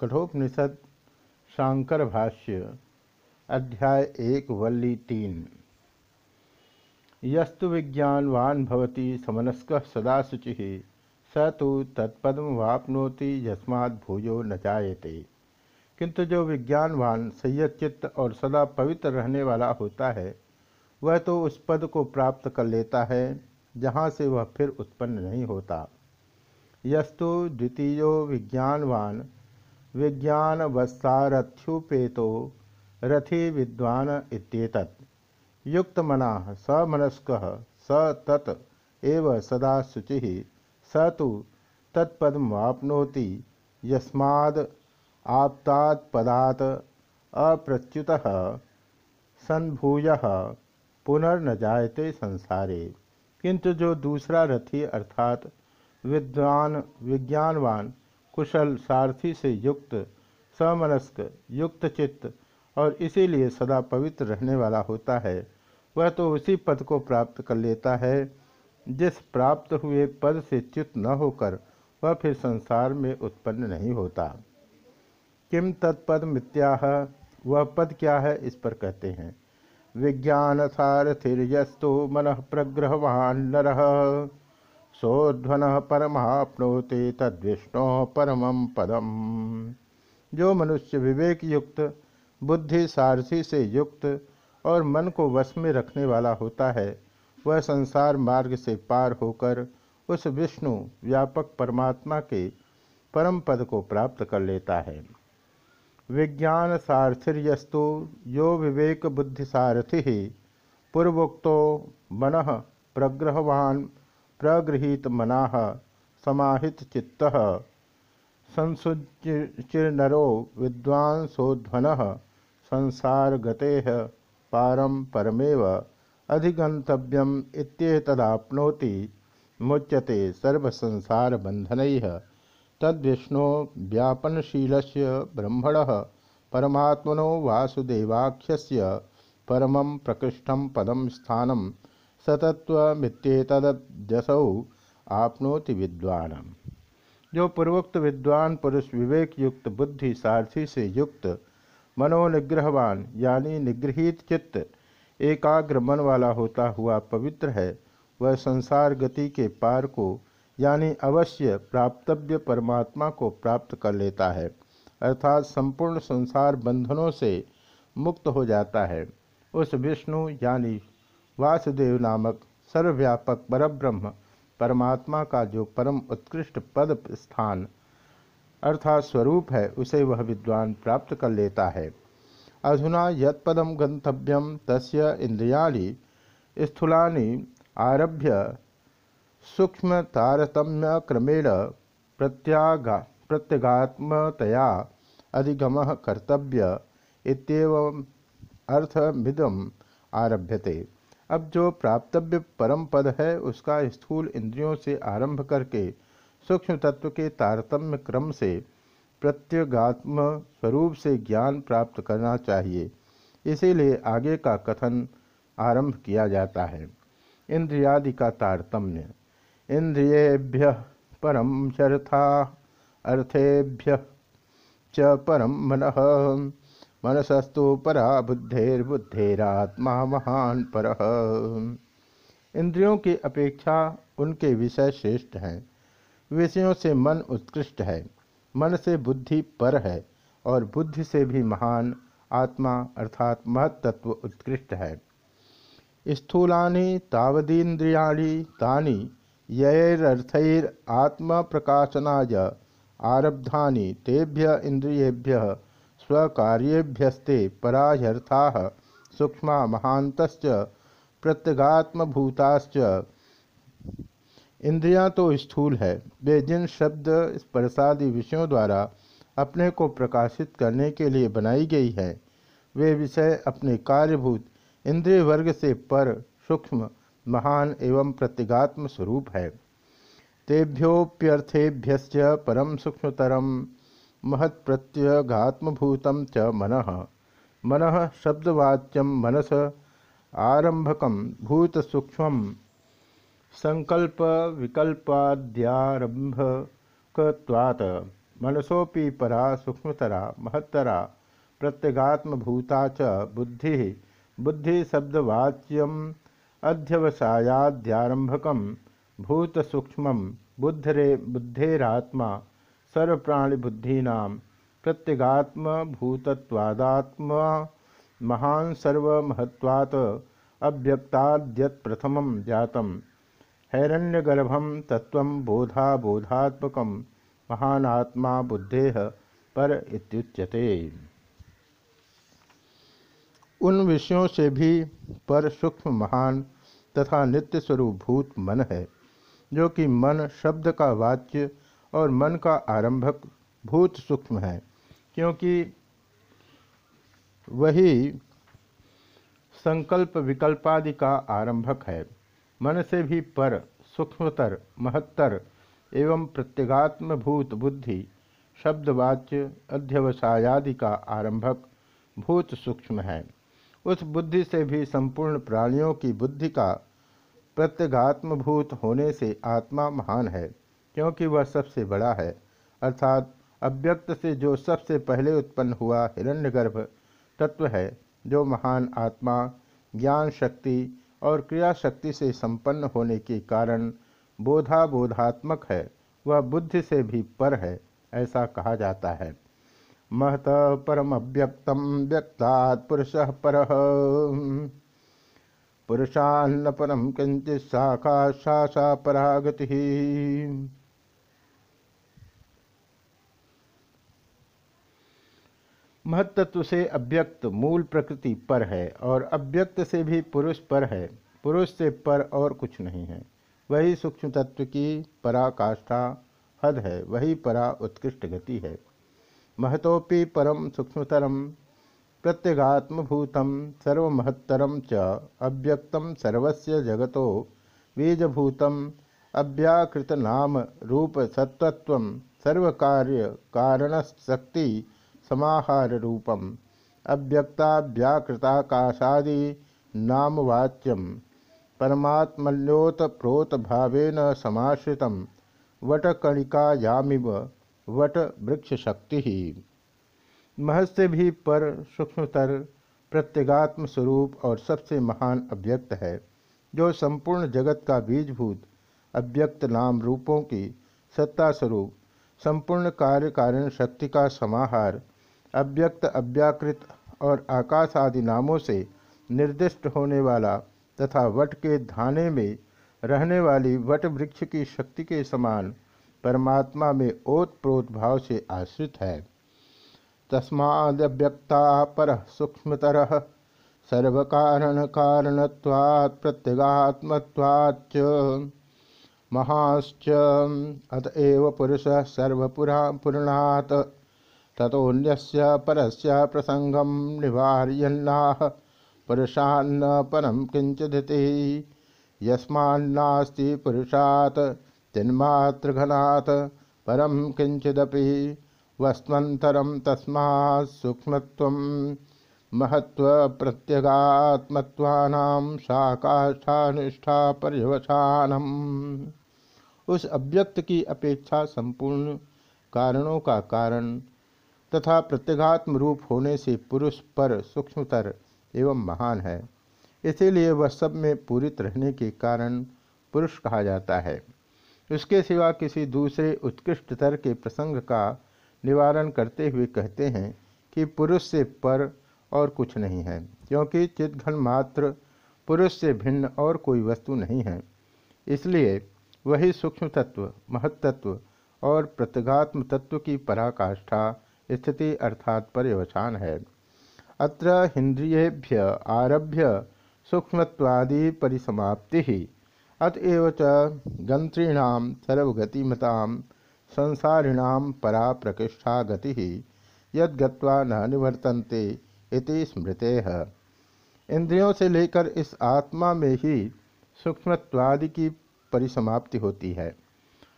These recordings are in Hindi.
कठोपनिषद शांकर भाष्य, अध्याय एक, वल्ली तीन। यस्तु विज्ञानवान भवति समनस्क सदा शुचि स तो तत्पदम वापनोति यस्मात् भूयो न जायते। किंतु जो विज्ञानवान संयचित्त और सदा पवित्र रहने वाला होता है, वह तो उस पद को प्राप्त कर लेता है, जहाँ से वह फिर उत्पन्न नहीं होता। यस्तु द्वितीय विज्ञानवान विज्ञान वस्तारथ्युपेतो रथि विद्वान इत्येतत्। युक्त मना स तत् एव सदा शुचि। स तो तत्पदमाप्नोति यस्माद् आप्तात्पदात् अप्रच्युतः। पुनर्न जायते संसारे। किंतु जो दूसरा रथी अर्थात विद्वान, विज्ञानवान कुशल सारथी से युक्त, समनस्क, युक्त चित्त और इसीलिए सदा पवित्र रहने वाला होता है। वह तो उसी पद को प्राप्त कर लेता है, जिस प्राप्त हुए पद से च्युत न होकर वह फिर संसार में उत्पन्न नहीं होता। किम तत्पद मित्याह वह पद क्या है इस पर कहते हैं। विज्ञान सारथिर्यस्तु मन प्रग्रहवान नर। सोध्वन परमाप्नोते तद्विष्णु परम पदम। जो मनुष्य विवेक युक्त बुद्धि सारथी से युक्त और मन को वश में रखने वाला होता है, वह संसार मार्ग से पार होकर उस विष्णु व्यापक परमात्मा के परम पद को प्राप्त कर लेता है। विज्ञान सारथिर्यस्तु यो विवेक बुद्धि सारथि पूर्वोक्तो मन प्रग्रहवान। प्रगृहित मना समाहित चित्त संसुचिर्नरो विद्वांसोध्वन संसार गते पारम परमेव अधिगंतव्यम मुच्यते सर्वसंसार बंधन तद्विष्णु व्यापनशील ब्रह्मण, परमात्मनो वासुदेवाख्य परम प्रकृष्ट पदम स्थानम सतत्वमित्येतदसौ आपनोति विद्वान जो पूर्वोक्त विद्वान पुरुष विवेक युक्त बुद्धि सारथी से युक्त, मनोनिग्रहवान यानी निगृहित चित्त, एकाग्र मन वाला होता हुआ पवित्र है, वह संसार गति के पार को यानी अवश्य प्राप्तव्य परमात्मा को प्राप्त कर लेता है, अर्थात संपूर्ण संसार बंधनों से मुक्त हो जाता है। उस विष्णु यानी वासुदेव नामक सर्वव्यापक परब्रह्म परमात्मा का जो परम उत्कृष्ट पद स्थान, अर्थात स्वरूप है, उसे वह विद्वान प्राप्त कर लेता है। अधुना यत्पदम गंतव्यम तस्य इंद्रियाणि स्थूलानि आरभ्य सूक्ष्म तारतम्य क्रमेण प्रत्यागा, प्रत्यगात्मतया अधिगम कर्तव्य इतम अर्थमिदम आरभ्यते। अब जो प्राप्तव्य परम पद है, उसका स्थूल इंद्रियों से आरंभ करके, सूक्ष्म तत्व के तारतम्य क्रम से, प्रत्यगात्म स्वरूप से ज्ञान प्राप्त करना चाहिए। इसीलिए आगे का कथन आरंभ किया जाता है। इंद्रियादि का तारतम्य। इंद्रियेभ्य परम शर्था अर्थेभ्य च परम मन। मनसस्तु परा बुद्धेर्बुद्धेरात्मा महान पर। इंद्रियों की अपेक्षा उनके विषय श्रेष्ठ हैं। विषयों से मन उत्कृष्ट है। मन से बुद्धि पर है और बुद्धि से भी महान आत्मा अर्थात महत्त्व उत्कृष्ट है। स्थूलानि तावदीन्द्रियाणि तानि यैरर्थैर आत्म प्रकाशनाय आरब्धानि तेभ्य इंद्रियेभ्य स्वकार्येभ्यस्ते पराह्यर्था सूक्ष्म महांत प्रत्यगात्मभूताश्च। इंद्रियाँ तो स्थूल है। वे जिन शब्द स्पर्शादि विषयों द्वारा अपने को प्रकाशित करने के लिए बनाई गई है, वे विषय अपने कार्यभूत इंद्रिय वर्ग से पर सूक्ष्म, महान एवं प्रत्यगात्म स्वरूप है। तेभ्योप्यर्थेभ्य परम सूक्ष्मतरम। महत्प्रत्यगात्मभूत च मन। मन शब्दवाच्यम मनस आरंभक भूतसूक्ष्म संकल्प विकल्पाद्यारंभकवात् मनसोपि परा सूक्ष्मतरा महत्तरा प्रत्यगात्मभूता च बुद्धि। बुद्धि शब्दवाच्यम अध्यवसायाद्यारंभक भूत सूक्ष्म बुद्धरे बुद्धेरात्मा सर्वप्राणिबुद्धीना प्रत्यगात्म भूतत्वादात्मा महान सर्वमहत्वात् अव्यक्ताद्यत प्रथम जातम हैरण्यगर्भम तत्व बोधा बोधात्मक महानात्मा बुद्धे पर इत्युच्यते। उन विषयों से भी पर सूक्ष्म महान तथा नित्य स्वरूप भूत मन है, जो कि मन शब्द का वाच्य और मन का आरंभक भूत सूक्ष्म है, क्योंकि वही संकल्प विकल्पादि का आरंभक है। मन से भी पर, सूक्ष्मतर, महत्तर एवं प्रत्यगात्म भूत बुद्धि, शब्दवाच्य, अध्यवसायादि का आरंभक भूत सूक्ष्म है। उस बुद्धि से भी संपूर्ण प्राणियों की बुद्धि का प्रत्यगात्मभूत होने से आत्मा महान है। क्योंकि वह सबसे बड़ा है। अर्थात, अव्यक्त से जो सबसे पहले उत्पन्न हुआ हिरण्यगर्भ तत्व है, जो महान आत्मा, ज्ञान शक्ति और क्रिया शक्ति से संपन्न होने के कारण बोधा बोधात्मक है, वह बुद्धि से भी पर है, ऐसा कहा जाता है। महत परम अव्यक्तम व्यक्ता पुरुष पर। पुरुषान्न परम किंचित शाखा शासा परागति। महत्त्व से अव्यक्त मूल प्रकृति पर है और अव्यक्त से भी पुरुष पर है। पुरुष से पर और कुछ नहीं है। वही सूक्ष्म तत्व की पराकाष्ठा हद है, वही परा उत्कृष्ट गति है। महतोपि परम सूक्ष्मतरम, प्रत्यगात्मभूतम सर्वमहत्तरम च, अव्यक्तम सर्वस्य जगतो बीजभूतम, अव्याकृतनाम रूप सत्वत्व सर्वकार्य कारण शक्ति समाहार रूपम अव्यक्ताव्याकृताकाशादि नामवाच्यम। परमात्मल्योत प्रोत भावेन समाश्रित वटकणिकायामिव वट वृक्ष शक्ति ही महज से भी पर सूक्ष्मतर प्रत्यगात्म स्वरूप और सबसे महान अव्यक्त है, जो संपूर्ण जगत का बीजभूत, अव्यक्त नाम रूपों की सत्ता स्वरूप संपूर्ण कार्य कारण शक्ति का समाहार अव्यक्त, अव्याकृत और आकाश आदि नामों से निर्दिष्ट होने वाला तथा वट के धाने में रहने वाली वट वृक्ष की शक्ति के समान परमात्मा में ओत प्रोत भाव से आश्रित है। तस्माद्यव्यक्ता पर सूक्ष्मतर सर्वकारण कारणत्वात् प्रत्यगात्मत्वाच्च महाश्च। अतएव पुरुष सर्वपुरा पूर्णात्। तथोन्यस्य परस्य प्रसंगम निवार्यन्नाह पुरुषान्न परम किंचिदिति यस्मान्नास्ति पुरुषात् तिन्मात्रघनात् परम किंचिदपि वस्त्वन्तरं तस्मात् सूक्ष्मत्वं महत्व प्रत्यगात्मत्वानां शाकाष्ठानिष्ठा पर्यवसानम उस अव्यक्त की अपेक्षा संपूर्ण कारणों का कारण तथा प्रत्यगात्म रूप होने से पुरुष पर सूक्ष्मतर एवं महान है। इसीलिए वह सब में पूरित रहने के कारण पुरुष कहा जाता है। उसके सिवा किसी दूसरे उत्कृष्टतर के प्रसंग का निवारण करते हुए कहते हैं कि पुरुष से पर और कुछ नहीं है, क्योंकि चितघन मात्र पुरुष से भिन्न और कोई वस्तु नहीं है। इसलिए वही सूक्ष्म तत्व महत्त्व और प्रत्यगात्म तत्व की पराकाष्ठा स्थिति अर्थात पर्यवसान है। अत्र इंद्रियेभ्य आरभ्य सूक्ष्मत्वादि परिसमाप्ति। अतएव च सर्वगतिमता संसारिणाम परा प्रकृष्ठा गति यद्गत्वा न निवर्तन्ते इति स्मृते। इंद्रियों से लेकर इस आत्मा में ही सूक्ष्मत्वादि की परिसमाप्ति होती है।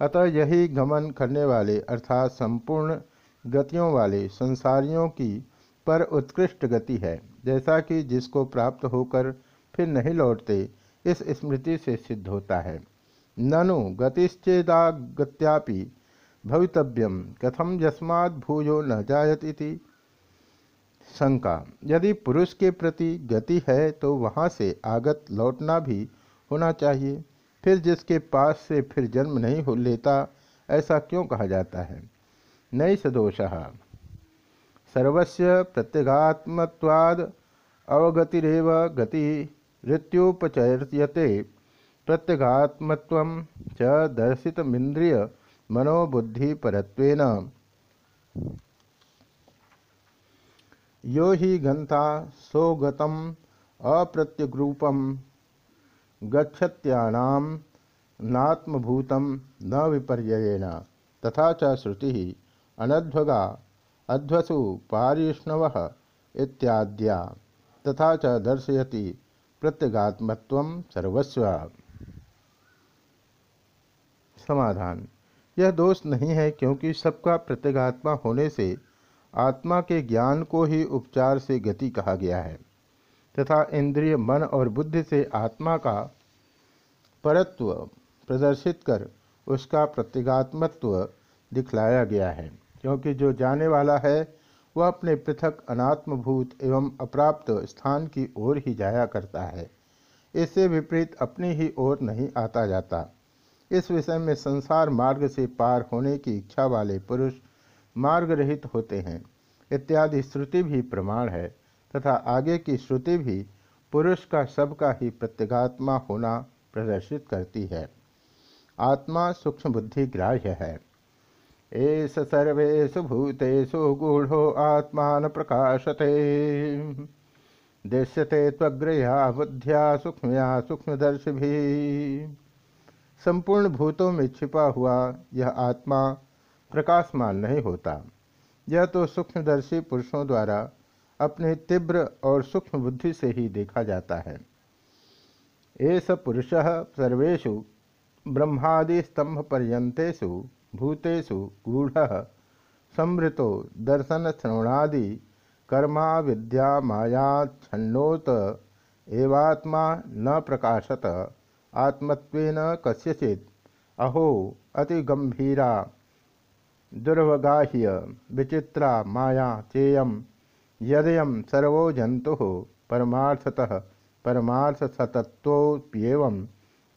अतः यही गमन करने वाले अर्थात संपूर्ण गतियों वाले संसारियों की पर उत्कृष्ट गति है, जैसा कि जिसको प्राप्त होकर फिर नहीं लौटते, इस स्मृति से सिद्ध होता है। ननु गतिश्चेदागत्यापि भवितव्यम कथम यस्मात् भूयो न जायत शंका। यदि पुरुष के प्रति गति है तो वहाँ से आगत लौटना भी होना चाहिए। फिर जिसके पास से फिर जन्म नहीं हो लेता, ऐसा क्यों कहा जाता है? नई सदोष सर्वस्य प्रत्यगात्मत्वाद अवगतिरव गति ऋत्युपचर्यते प्रत्यगात्मत्व च दर्शितमिंद्रिय मनोबुद्धि परत्वेन यो हि गंता सोगतम अप्रत्यग्रूपम। नात्मभूतम न विपर्ययेन। तथा च श्रुति। अनध्वगा, अध्वसु पारिष्णव इत्याद्या। तथा च दर्शयति प्रत्यगात्मत्व सर्वस्व। समाधान। यह दोष नहीं है क्योंकि सबका प्रत्यगात्मा होने से आत्मा के ज्ञान को ही उपचार से गति कहा गया है। तथा इंद्रिय मन और बुद्धि से आत्मा का परत्व प्रदर्शित कर उसका प्रत्यगात्मत्व दिखलाया गया है। क्योंकि जो जाने वाला है, वह अपने पृथक अनात्मभूत एवं अप्राप्त स्थान की ओर ही जाया करता है। इससे विपरीत अपनी ही ओर नहीं आता जाता। इस विषय में संसार मार्ग से पार होने की इच्छा वाले पुरुष मार्ग रहित होते हैं। इत्यादि श्रुति भी प्रमाण है, तथा आगे की श्रुति भी पुरुष का सबका ही प्रत्यगात्मा होना प्रदर्शित करती है। आत्मा सूक्ष्म बुद्धि ग्राह्य है। एस सर्वेशु भूतेषु गूढ़ो आत्मा प्रकाशते। दृश्यते त्वग्रया बुद्धिया, सूक्ष्मया सूक्ष्मदर्शि भी संपूर्ण भूतों में छिपा हुआ यह आत्मा प्रकाशमान नहीं होता। यह तो सूक्ष्मदर्शी पुरुषों द्वारा अपने तीव्र और सूक्ष्म बुद्धि से ही देखा जाता है। एस पुरुष सर्वेशु ब्रह्मादिस्तंभ पर्यंतेषु भूतेषु गूढ़। संवृतो दर्शन श्रवणादि कर्मा विद्या माया छन्नोत एवात्मा न प्रकाशत। आत्मत्वेन कस्यचित। अहो अति गंभीरा दुर्वगाह्य, विचित्रा माया चेयम यदयम सर्वो जंतु परमार्थतः परमार्थसतत्वप्येवं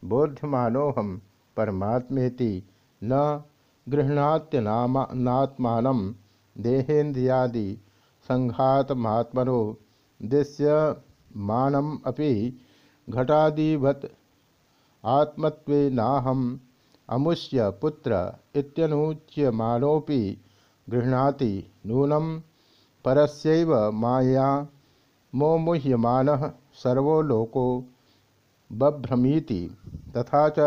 बोध्यमानोहम परमात्मेति न गृहणात्यनात्मान देहेन्द्रियादि संघातमात्मनो दृश्यमानम अपि घटादिवत आत्मत्वेनाहम अमुष्य पुत्र इत्यनुच्यमानोपि गृह्णाति नूनम परस्यैव माया मोमुह्यमान सर्वो लोको बभ्रमीति तथा च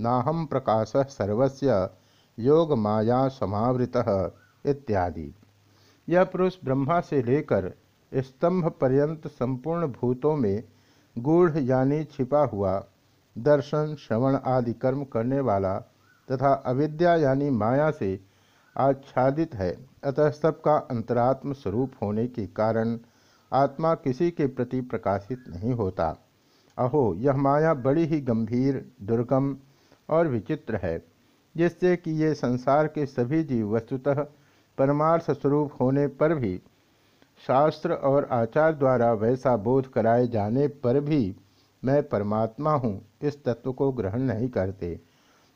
नाहम प्रकाश सर्वस्य, योग माया समावृतः इत्यादि। यह पुरुष ब्रह्मा से लेकर स्तंभ पर्यंत संपूर्ण भूतों में गूढ़ यानी छिपा हुआ, दर्शन, श्रवण आदि कर्म करने वाला तथा अविद्या यानी माया से आच्छादित है। अतः सबका अंतरात्म स्वरूप होने के कारण आत्मा किसी के प्रति प्रकाशित नहीं होता। अहो, यह माया बड़ी ही गंभीर, दुर्गम और विचित्र है, जिससे कि ये संसार के सभी जीव वस्तुतः परमार्थ स्वरूप होने पर भी, शास्त्र और आचार द्वारा वैसा बोध कराए जाने पर भी मैं परमात्मा हूँ, इस तत्व को ग्रहण नहीं करते।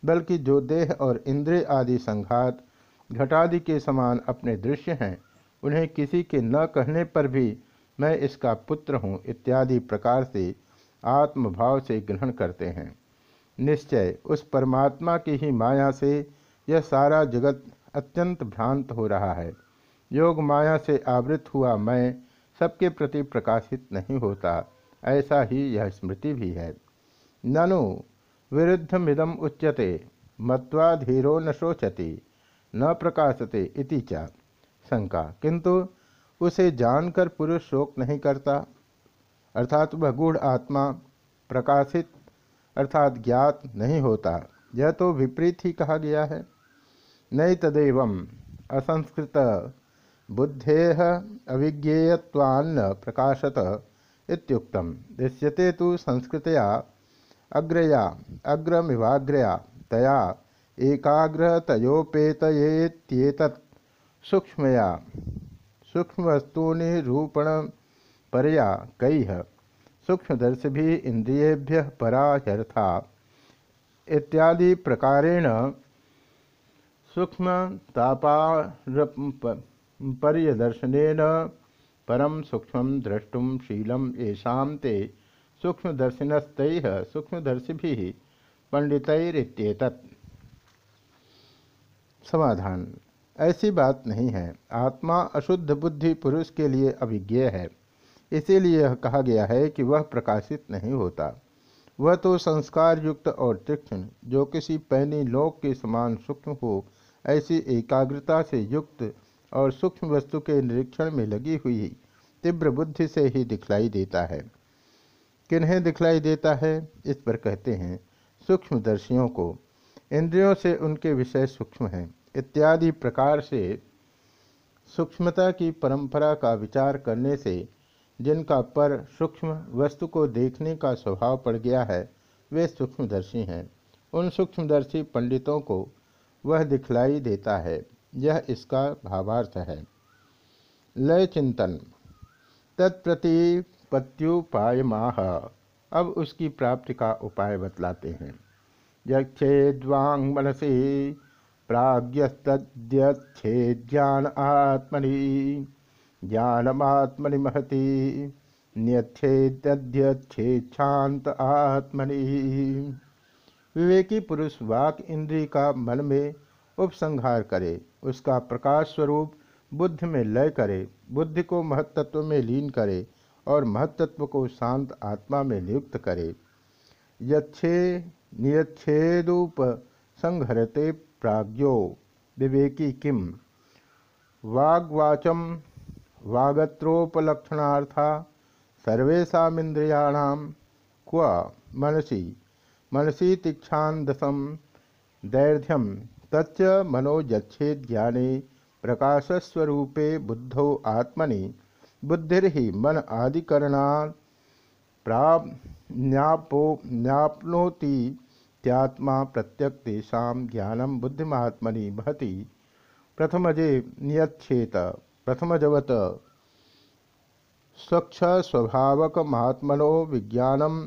बल्कि जो देह और इंद्रिय आदि संघात घटादि के समान अपने दृश्य हैं, उन्हें किसी के न कहने पर भी मैं इसका पुत्र हूँ, इत्यादि प्रकार से आत्मभाव से ग्रहण करते हैं। निश्चय, उस परमात्मा की ही माया से यह सारा जगत अत्यंत भ्रांत हो रहा है। योग माया से आवृत हुआ मैं सबके प्रति प्रकाशित नहीं होता, ऐसा ही यह स्मृति भी है। ननु विरुद्धमिदम उच्यते, मत्वा धीरो न शोचति, न प्रकाशते इति चा। शंका, किंतु उसे जानकर पुरुष शोक नहीं करता? अर्थात वह गूढ़ आत्मा प्रकाशित अर्थात ज्ञात नहीं होता। यह तो विपरीत ही कहा गया है। नई तदेव असंस्कृत बुद्धे अविज्ञेयत्वान्न प्रकाशत इत्युक्तम। दृश्यते तो संस्कृतया अग्रया, अग्रमिवाग्रया, तया एकाग्रतयोपेतयेत्येतत् सूक्ष्मया सूक्ष्मवस्तूनिरूपण परया कई सूक्ष्मदर्शी भी इंद्रियेभ्य परा यथा इत्यादि प्रकारेण सूक्ष्म तापापर्यदर्शन परम सूक्ष्म द्रष्टुम शीलम येषा ते सूक्ष्मदर्शिनस्त सूक्ष्मदर्शि पंडित समाधान। ऐसी बात नहीं है। आत्मा अशुद्ध बुद्धि पुरुष के लिए अभिज्ञ है। इसीलिए यह कहा गया है कि वह प्रकाशित नहीं होता। वह तो संस्कार युक्त और तीक्ष्ण, जो किसी पैनी लोक के समान सूक्ष्म हो, ऐसी एकाग्रता से युक्त और सूक्ष्म वस्तु के निरीक्षण में लगी हुई तीव्र बुद्धि से ही दिखलाई देता है। किन्हें दिखलाई देता है? इस पर कहते हैं, सूक्ष्मदर्शियों को। इंद्रियों से उनके विषय सूक्ष्म हैं। इत्यादि प्रकार से सूक्ष्मता की परंपरा का विचार करने से जिनका पर सूक्ष्म वस्तु को देखने का स्वभाव पड़ गया है, वे सूक्ष्मदर्शी हैं। उन सूक्ष्मदर्शी पंडितों को वह दिखलाई देता है। यह इसका भावार्थ है। लय चिंतन। तत्प्रतिपत्युपाय माह अब उसकी प्राप्ति का उपाय बतलाते हैं। यक्षेद्वांग मनसी प्राग्यस्तद्यच्छेद्यान आत्मनि। ज्ञानमात्मनि महती न्यच्छेद्यच्छेच्छांत आत्मनि। विवेकी पुरुष वाक इंद्री का मन में उपसंहार करे, उसका प्रकाश स्वरूप बुद्ध में लय करे, बुद्धि को महत्त्व में लीन करे और महत्त्व को शांत आत्मा में नियुक्त करे। यच्छे नियच्छेदुप संहरते प्राज्ञो, विवेकी किम? वाग्वाचम वागत्रोपलक्षणार्था सर्वेशाद्रियाण क्व मनसी? मनसी तीक्षादसम दैर्घ्यम तच्च मनोजच्छे ज्ञाने प्रकाशस्वरूपे बुद्धौ आत्मनि। बुद्धिर्हि मन आदिकरणा न्याप्नोति त्यात्मा प्रत्यक तेषा ज्ञानम बुद्धिमात्मनि महति। प्रथमजे नियच्छेत। प्रथमजवत स्वच्छ स्वभावक महात्मनो विज्ञानम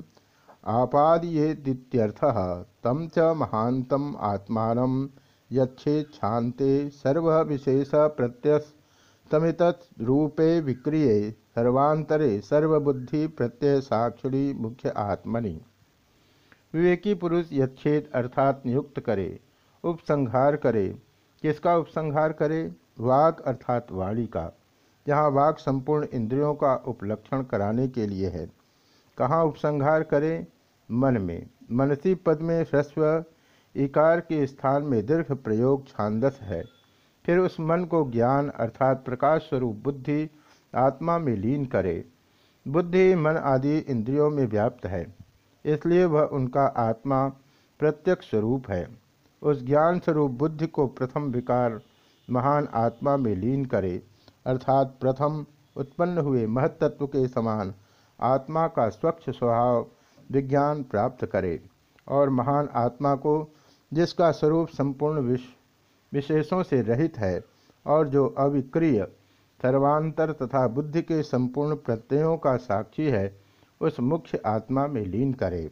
आपादयेदित्यर्थः तम च महान्तम आत्मान यच्छेच्छान्ते सर्वविशेष प्रत्यस्तमित रूपे विक्रिये सर्वांतरे सर्वबुद्धि प्रत्यय साक्षिणी मुख्य आत्मनि। विवेकी पुरुष यच्छेद अर्थात नियुक्त करे, उपसंहार करे। किसका उपसंहार करे? वाक अर्थात वाणी का। यहाँ वाक संपूर्ण इंद्रियों का उपलक्षण कराने के लिए है। कहाँ उपसंहार करें? मन में। मनसी पद में ह्रस्व इकार के स्थान में दीर्घ प्रयोग छांदस है। फिर उस मन को ज्ञान अर्थात प्रकाश स्वरूप बुद्धि आत्मा में लीन करे। बुद्धि मन आदि इंद्रियों में व्याप्त है। इसलिए वह उनका आत्मा प्रत्यक्ष स्वरूप है। उस ज्ञान स्वरूप बुद्धि को प्रथम विकार महान आत्मा में लीन करे, अर्थात प्रथम उत्पन्न हुए महत्त्व के समान आत्मा का स्वच्छ स्वभाव विज्ञान प्राप्त करे और महान आत्मा को जिसका स्वरूप संपूर्ण विशेषों से रहित है और जो अविक्रिय, सर्वांतर तथा बुद्धि के संपूर्ण प्रत्ययों का साक्षी है, उस मुख्य आत्मा में लीन करे।